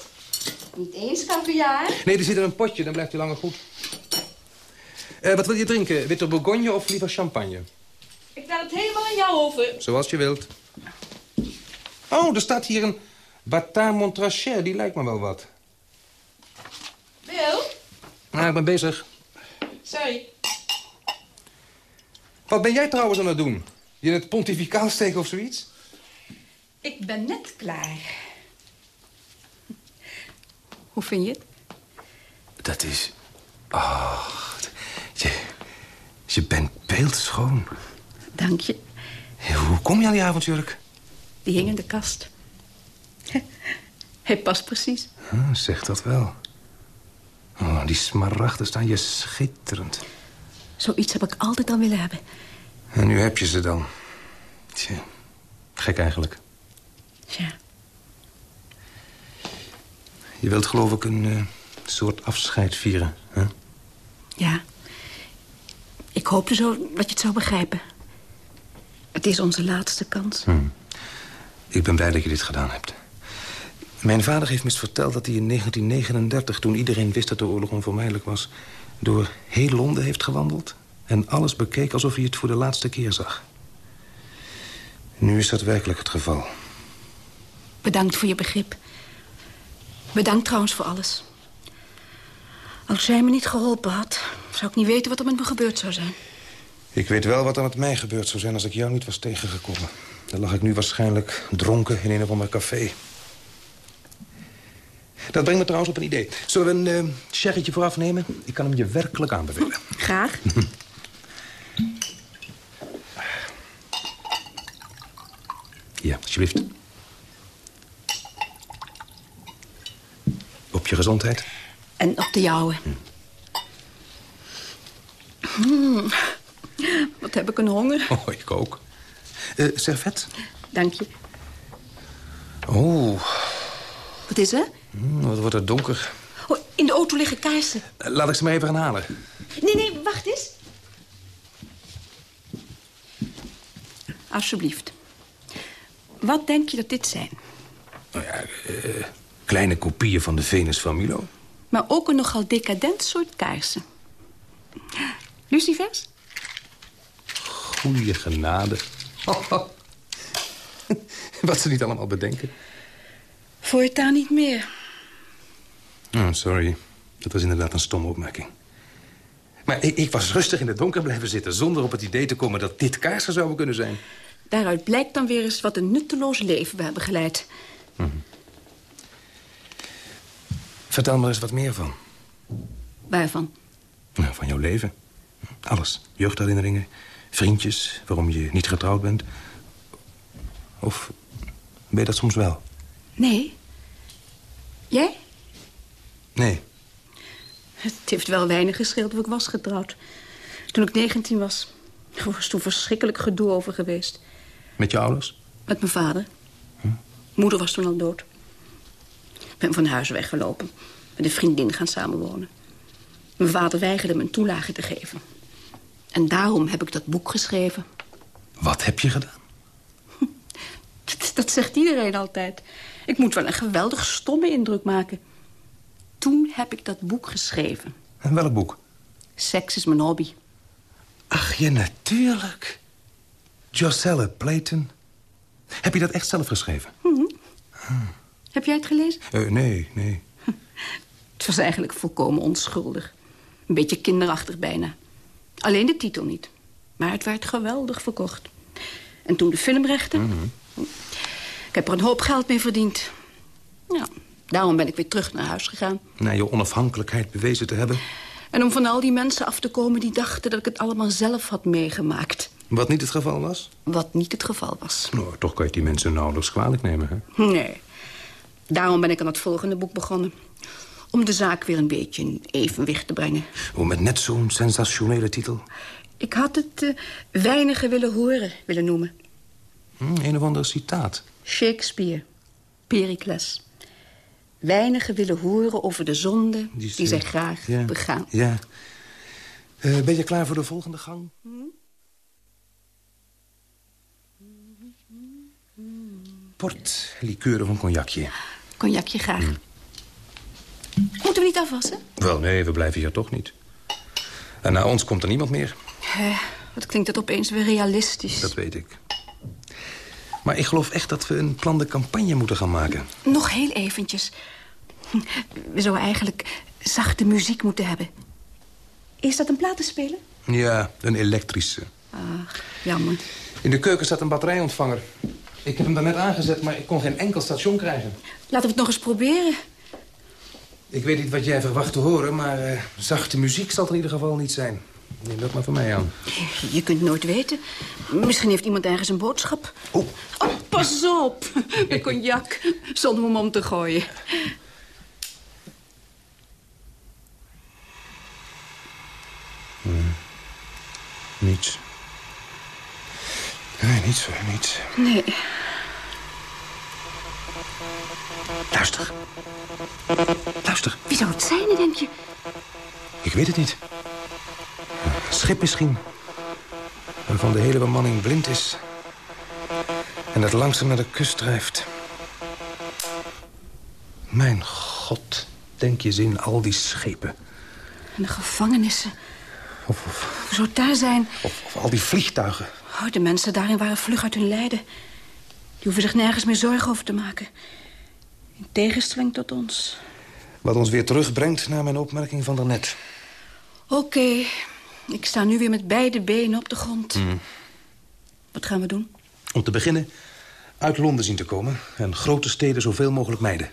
Niet eens kaviaar? Nee, er zit in een potje, dan blijft hij langer goed. Eh, wat wil je drinken? Witte bourgogne of liever champagne? Ik laat het helemaal aan jou over. Zoals je wilt. Oh, er staat hier een Bata Montrachet. Die lijkt me wel wat. Bill? Nou, ik ben bezig. Sorry. Wat ben jij trouwens aan het doen? Je in het pontificaal steken of zoiets? Ik ben net klaar. Hoe vind je het? Dat is... Ach, je, je bent beeldschoon. Dank je. Hoe kom je aan die avondjurk? Die hing in de kast. Hij past precies. Hm, zeg dat wel. Oh, die smaragden staan je schitterend. Zoiets heb ik altijd al willen hebben. En nu heb je ze dan. Tja, gek eigenlijk. Ja. Je wilt geloof ik een eh, soort afscheid vieren, hè? Ja. Ik hoopte zo dat je het zou begrijpen. Het is onze laatste kans. Hm. Ik ben blij dat je dit gedaan hebt. Mijn vader heeft me eens verteld dat hij in 1939... toen iedereen wist dat de oorlog onvermijdelijk was... door heel Londen heeft gewandeld... en alles bekeek alsof hij het voor de laatste keer zag. Nu is dat werkelijk het geval. Bedankt voor je begrip. Bedankt trouwens voor alles. Als jij me niet geholpen had... zou ik niet weten wat er met me gebeurd zou zijn. Ik weet wel wat er met mij gebeurd zou zijn als ik jou niet was tegengekomen. Dan lag ik nu waarschijnlijk dronken in een of ander café. Dat brengt me trouwens op een idee. Zullen we een uh, sherrytje vooraf nemen? Ik kan hem je werkelijk aanbevelen. Graag. Ja, alsjeblieft. Op je gezondheid. En op de jouwe. Mm. Wat heb ik een honger. Oh, ik ook. Uh, servet? Dank je. Oh. Wat is er? Mm, wat wordt het donker. Oh, in de auto liggen kaarsen. Uh, laat ik ze maar even gaan halen. Nee, nee, wacht eens. Alsjeblieft. Wat denk je dat dit zijn? Nou ja, uh, kleine kopieën van de Venus van Milo. Maar ook een nogal decadent soort kaarsen. Lucifers? Goeie genade. [laughs] Wat ze niet allemaal bedenken. Voortaan niet meer. Oh, sorry. Dat was inderdaad een stomme opmerking. Maar ik, ik, was rustig in het donker blijven zitten... zonder op het idee te komen dat dit kaarsen zouden kunnen zijn. Daaruit blijkt dan weer eens wat een nutteloos leven we hebben geleid. Hm. Vertel me eens wat meer van. Waarvan? Nou, van jouw leven. Alles. Jeugdherinneringen, vriendjes, waarom je niet getrouwd bent. Of Ben je dat soms wel? Nee. Jij? Nee. Het heeft wel weinig gescheeld of ik was getrouwd. Toen ik 19 was. Was toen verschrikkelijk gedoe over geweest. Met je ouders? Met mijn vader. Moeder was toen al dood. Ik ben van huis weggelopen. Met een vriendin gaan samenwonen. Mijn vader weigerde me een toelage te geven. En daarom heb ik dat boek geschreven. Wat heb je gedaan? [laughs] Dat, dat zegt iedereen altijd. Ik moet wel een geweldig stomme indruk maken. Toen heb ik dat boek geschreven. En welk boek? Seks is mijn hobby. Ach, ja, natuurlijk. Jocelle Playton. Heb je dat echt zelf geschreven? Mhm. Heb jij het gelezen? Eh, nee, nee. [laughs] Het was eigenlijk volkomen onschuldig. Een beetje kinderachtig bijna. Alleen de titel niet. Maar het werd geweldig verkocht. En toen de filmrechten... Ik heb er een hoop geld mee verdiend. Ja, daarom ben ik weer terug naar huis gegaan. Na je onafhankelijkheid bewezen te hebben. En om van al die mensen af te komen die dachten dat ik het allemaal zelf had meegemaakt. Wat niet het geval was? Wat niet het geval was. Nou, toch kan je die mensen nauwelijks kwalijk nemen, hè? Nee. Daarom ben ik aan het volgende boek begonnen. Om de zaak weer een beetje in evenwicht te brengen. Oh, met net zo'n sensationele titel. Ik had het uh, weinigen willen horen willen noemen. Hm, een of ander citaat. Shakespeare. Pericles. Weinigen willen horen over de zonde die, die zij graag ja, begaan. Ja. Uh, ben je klaar voor de volgende gang? Hm? Port, liqueur of een cognacje? Cognacje graag. Hm. Moeten we niet afwassen? Wel, nee, we blijven hier toch niet. En na ons komt er niemand meer. Eh, wat klinkt dat opeens weer realistisch. Dat weet ik. Maar ik geloof echt dat we een plan de campagne moeten gaan maken. Nog heel eventjes. We zouden eigenlijk zachte muziek moeten hebben. Is dat een platenspeler? Ja, een elektrische. Ach, jammer. In de keuken staat een batterijontvanger. Ik heb hem daarnet aangezet, maar ik kon geen enkel station krijgen. Laten we het nog eens proberen. Ik weet niet wat jij verwacht te horen, maar uh, zachte muziek zal het in ieder geval niet zijn. Neem dat maar van mij aan. Je kunt nooit weten. Misschien heeft iemand ergens een boodschap. Oh. oh pas op. Een cognac, zonder hem om te gooien. Hmm. Niets. Nee, niets hoor, niets. Nee. Luister. Luister. Wie zou het zijn, denk je? Ik weet het niet. Een schip misschien. Waarvan de hele bemanning blind is. En dat langzaam naar de kust drijft. Mijn god, denk je eens in al die schepen. En de gevangenissen. Of, of, Hoe zou het daar zijn? Of, of al die vliegtuigen. Oh, de mensen daarin waren vlug uit hun lijden. Die hoeven zich nergens meer zorgen over te maken. In tegenstelling tot ons. Wat ons weer terugbrengt naar mijn opmerking van daarnet. Oké, okay. ik sta nu weer met beide benen op de grond. Mm. Wat gaan we doen? Om te beginnen uit Londen zien te komen... en grote steden zoveel mogelijk mijden.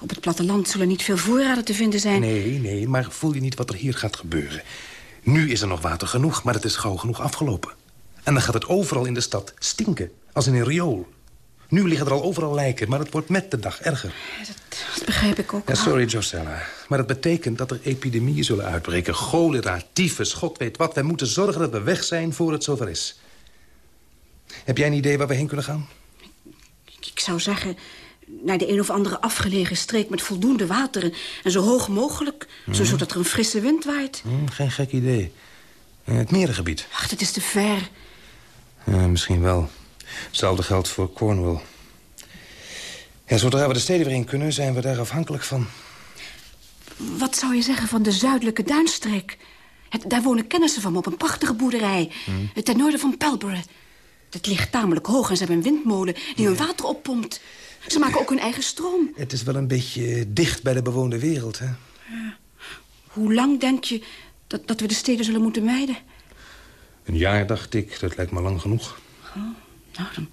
Op het platteland zullen niet veel voorraden te vinden zijn. Nee, nee, maar voel je niet wat er hier gaat gebeuren. Nu is er nog water genoeg, maar het is gauw genoeg afgelopen. En dan gaat het overal in de stad stinken, als in een riool. Nu liggen er al overal lijken, maar het wordt met de dag erger. Dat, dat begrijp ik ook. Ja, sorry, Josella. Maar dat betekent dat er epidemieën zullen uitbreken. Cholera, tyfus, god weet wat. Wij moeten zorgen dat we weg zijn voor het zover is. Heb jij een idee waar we heen kunnen gaan? Ik, ik zou zeggen, naar de een of andere afgelegen streek met voldoende water... en zo hoog mogelijk, Hmm. zo, zodat er een frisse wind waait. Hm, geen gek idee. Het merengebied. Ach, dat is te ver. Misschien wel. Hetzelfde geldt voor Cornwall. Ja, zodra we de steden weer in kunnen, zijn we daar afhankelijk van. Wat zou je zeggen van de zuidelijke duinstreek? Het, daar wonen kennissen van me op een prachtige boerderij. Hm. Ten noorden van Pelborough. Het ligt tamelijk hoog en ze hebben een windmolen die hun water oppompt. Ze maken ook hun eigen stroom. Het is wel een beetje dicht bij de bewoonde wereld, hè? Hoe lang denk je dat, dat we de steden zullen moeten mijden? Een jaar, dacht ik. Dat lijkt me lang genoeg. Oh, nou, dan,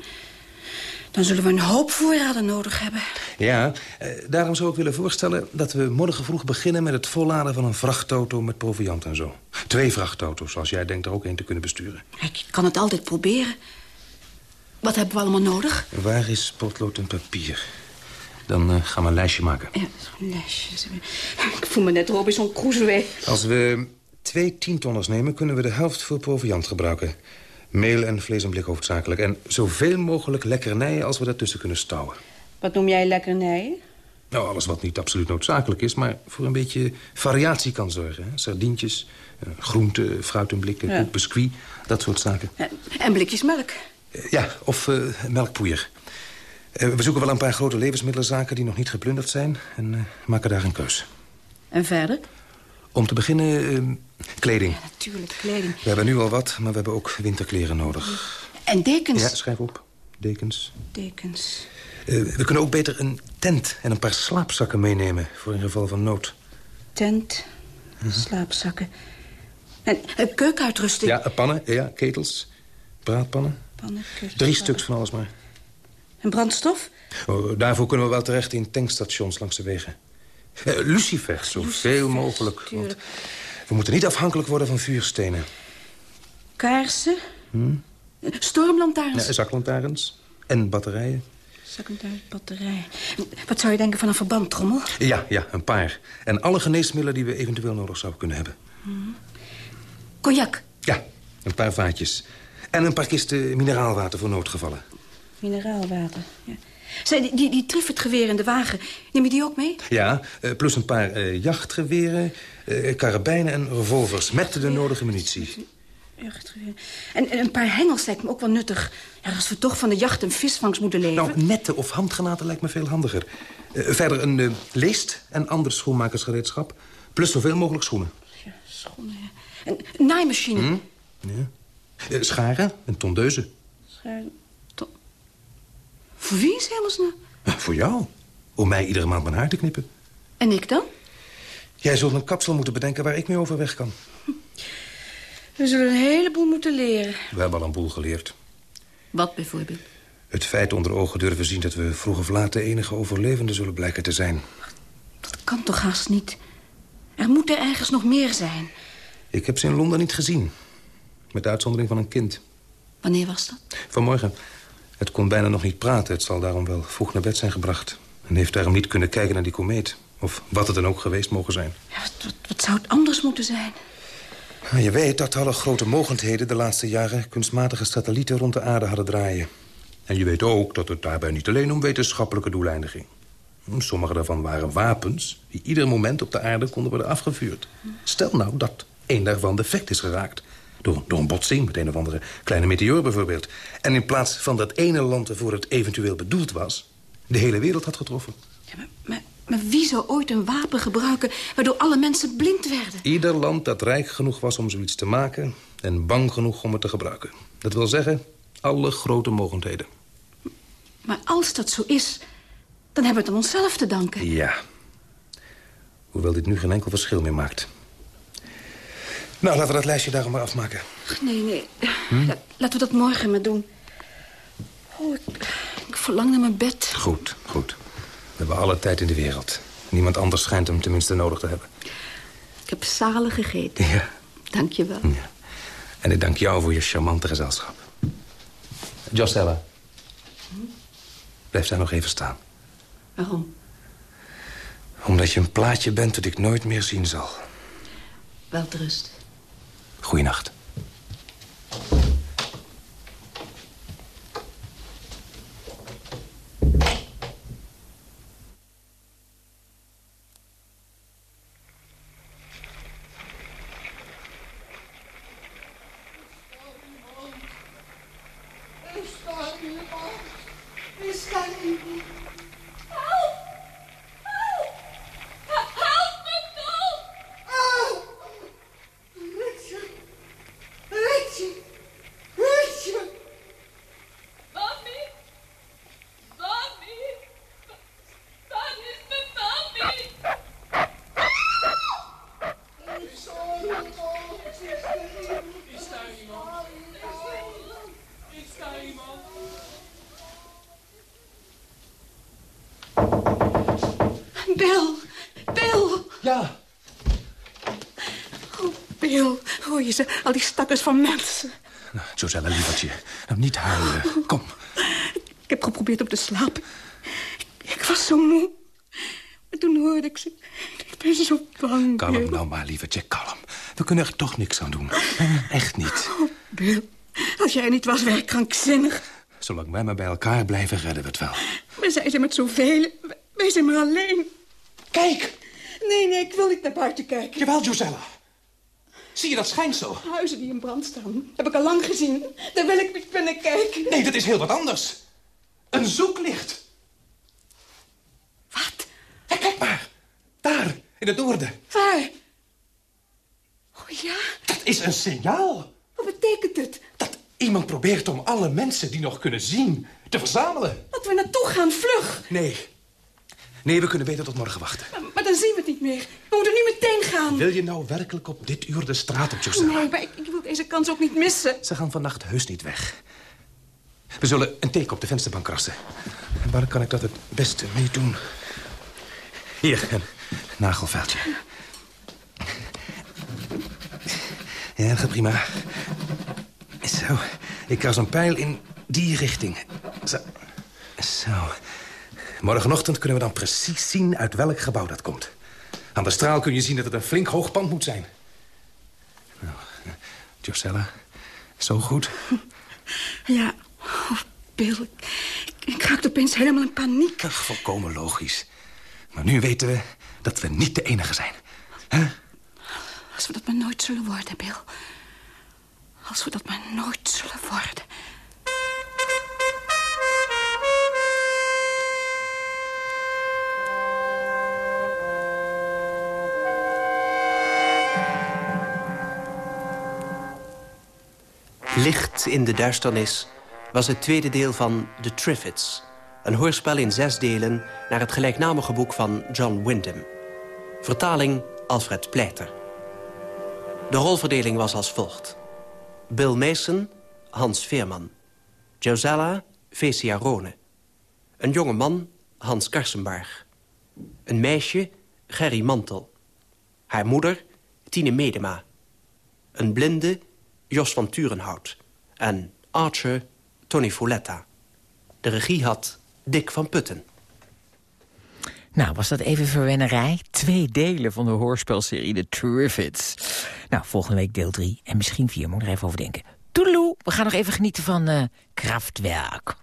dan zullen we een hoop voorraden nodig hebben. Ja, eh, daarom zou ik willen voorstellen dat we morgen vroeg beginnen... met het volladen van een vrachtauto met proviant en zo. Twee vrachtauto's, als jij denkt er ook één te kunnen besturen. Ik kan het altijd proberen. Wat hebben we allemaal nodig? Waar is potlood en papier? Dan eh, gaan we een lijstje maken. Ja, zo'n lijstje. Ik voel me net Robinson Crusoe. Als we twee tientonners nemen, kunnen we de helft voor proviant gebruiken. Meel en vlees en blik hoofdzakelijk. En zoveel mogelijk lekkernijen als we daartussen kunnen stouwen. Wat noem jij lekkernijen? Nou, alles wat niet absoluut noodzakelijk is, maar voor een beetje variatie kan zorgen. Hè? Sardientjes, eh, groenten, fruit en blikken, Ja. koek, biscuit, dat soort zaken. En blikjes melk. Eh, Ja, of eh, melkpoeier. Eh, we zoeken wel een paar grote levensmiddelenzaken die nog niet geplunderd zijn... en eh, maken daar een keus. En verder? Om te beginnen, eh, kleding. Natuurlijk, kleding. We hebben nu al wat, maar we hebben ook winterkleren nodig. En dekens. Ja, schrijf op. Dekens. Dekens. Eh, we kunnen ook beter een tent en een paar slaapzakken meenemen... voor in geval van nood. Tent. Slaapzakken. En eh, keukenuitrusting. Ja, pannen, ja, ketels, braadpannen. Pannen, keukens, Drie stuks van alles maar. En brandstof? Oh, daarvoor kunnen we wel terecht in tankstations langs de wegen. Eh, lucifers, zoveel mogelijk. Want we moeten niet afhankelijk worden van vuurstenen. Kaarsen. Hm? Stormlantaarns. Ja, zaklantaarns en batterijen. Zaklantaarns, batterij. Wat zou je denken van een verbandtrommel? Ja, ja, een paar. En alle geneesmiddelen die we eventueel nodig zouden kunnen hebben. Cognac. Ja, een paar vaatjes. En een paar kisten mineraalwater voor noodgevallen. Mineraalwater. Ja. Zij, die, die, die in de wagen, neem je die ook mee? Ja, eh, plus een paar eh, jachtgeweren, eh, karabijnen en revolvers... met de nodige munitie. En, en een paar hengels lijkt me ook wel nuttig. Ja, als we toch van de jacht en visvangst moeten leven. Nou, netten of handgranaten lijkt me veel handiger. Verder een eh, leest en ander schoenmakersgereedschap... plus zoveel mogelijk schoenen. Schoenen, ja. En een naaimachine. Hm? Ja. Scharen en tondeuzen. To- Voor wie is hemelsnaam? Eh, voor jou. Om mij iedere maand mijn haar te knippen. En ik dan? Jij zult een kapsel moeten bedenken waar ik mee overweg kan. We zullen een heleboel moeten leren. We hebben al een boel geleerd. Wat bijvoorbeeld? Het feit onder ogen durven zien dat we vroeg of laat de enige overlevenden zullen blijken te zijn. Dat kan toch haast niet? Er moet er ergens nog meer zijn. Ik heb ze in Londen niet gezien. Met uitzondering van een kind. Wanneer was dat? Vanmorgen. Het kon bijna nog niet praten. Het zal daarom wel vroeg naar bed zijn gebracht. En heeft daarom niet kunnen kijken naar die komeet. Of wat het dan ook geweest mogen zijn. Ja, wat, wat, wat zou het anders moeten zijn? Je weet dat alle grote mogendheden de laatste jaren... kunstmatige satellieten rond de aarde hadden draaien. En je weet ook dat het daarbij niet alleen om wetenschappelijke doeleinden ging. Sommige daarvan waren wapens... die ieder moment op de aarde konden worden afgevuurd. Stel nou dat één daarvan defect is geraakt. Door, door een botsing met een of andere kleine meteoor bijvoorbeeld. En in plaats van dat ene land waarvoor het eventueel bedoeld was... de hele wereld had getroffen. Maar, maar wie zou ooit een wapen gebruiken... waardoor alle mensen blind werden? Ieder land dat rijk genoeg was om zoiets te maken... en bang genoeg om het te gebruiken. Dat wil zeggen, alle grote mogendheden. Maar als dat zo is, dan hebben we het aan onszelf te danken. Ja. Hoewel dit nu geen enkel verschil meer maakt. Nou, laten we dat lijstje daarom maar afmaken. Ach, Nee, nee. Hm? La- laten we dat morgen maar doen. Oh, ik, ik verlang naar mijn bed. Goed, goed. We hebben alle tijd in de wereld. Niemand anders schijnt hem tenminste nodig te hebben. Ik heb zalig gegeten. Ja. Dank je wel. En ik dank jou voor je charmante gezelschap. Jostella. Blijf daar nog even staan. Waarom? Omdat je een plaatje bent dat ik nooit meer zien zal. Welterust. Goeienacht. Is daar iemand? Is daar iemand? Help! Help! Help me toch! Oh! Richard! Richard! Richard! Mami! Mami! Waar is mijn mami? Is daar iemand? Is daar iemand? Is daar iemand? Bill! Bill! Ja? Oh, Bill, hoor je ze? Al die stakkers van mensen. Nou, Josella, lievertje. Nou, niet huilen. Kom, Ik heb geprobeerd op te slapen. Ik, ik was zo moe. Maar toen hoorde ik ze. Ik ben zo bang, Kalm Bill. nou maar, lieverdje, kalm. We kunnen er toch niks aan doen. Echt niet. Oh, Bill. Als jij niet was, werd ik krankzinnig. Zolang wij maar bij elkaar blijven, redden we het wel. We zijn ze met zoveel. Wij zijn maar alleen. Kijk! Nee, nee, ik wil niet naar buiten kijken. Jawel, Josella. Zie je dat schijnsel? Huizen die in brand staan. Heb ik al lang gezien. Daar wil ik niet binnen kijken. Nee, dat is heel wat anders. Een zoeklicht. Wat? Kijk maar. Daar, in het noorden. Waar? Oh ja? Dat is een signaal. Wat betekent het? Iemand probeert om alle mensen die nog kunnen zien te verzamelen. Dat we naartoe gaan, vlug. Nee. Nee, we kunnen beter tot morgen wachten. Maar, maar dan zien we het niet meer. We moeten nu meteen gaan. Wil je nou werkelijk op dit uur de straat op, Josella? Nee, maar ik, ik wil deze kans ook niet missen. Ze gaan vannacht heus niet weg. We zullen een teken op de vensterbank krassen. En waar kan ik dat het beste mee doen? Hier, een nagelveldje. Ja, dat gaat prima. Zo, ik kras een pijl in die richting. Zo. Zo. Morgenochtend kunnen we dan precies zien uit welk gebouw dat komt. Aan de straal kun je zien dat het een flink hoog pand moet zijn. Nou, Josella, zo goed. [laughs] Ja, oh, Bill, ik, ik raakte opeens helemaal in paniek. Ach, volkomen logisch. Maar nu weten we dat we niet de enige zijn. Als we dat maar nooit zullen worden, Bill. Als we dat maar nooit zullen worden. Licht in de duisternis was het tweede deel van The Triffids. Een hoorspel in zes delen naar het gelijknamige boek van John Wyndham. Vertaling Alfred Pleiter. De rolverdeling was als volgt. Bill Mason, Hans Veerman. Josella, Vesia Rone. Een jonge man, Hans Karsenbarg. Een meisje, Gerry Mantel. Haar moeder, Tine Medema. Een blinde, Jos van Turenhout. En Archer, Tony Folletta. De regie had Dick van Putten. Nou, was dat even verwennerij? Twee delen van de hoorspelserie The Triffids. Nou, volgende week deel drie en misschien vier. Moet er even over denken. Toedeloe, we gaan nog even genieten van eh Kraftwerk.